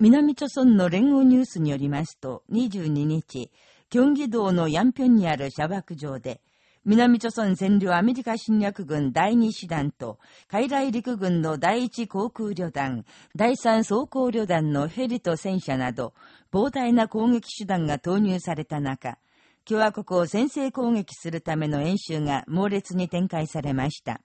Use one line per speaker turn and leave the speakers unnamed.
南朝村の連合ニュースによりますと、22日、京畿道のヤンピョンにある砂漠場で、南朝村占領アメリカ侵略軍第2師団と、海来陸軍の第1航空旅団、第3装甲旅団のヘリと戦車など、膨大な攻撃手段が投入された中、共和国を先制攻撃するための演習が猛烈に展開されました。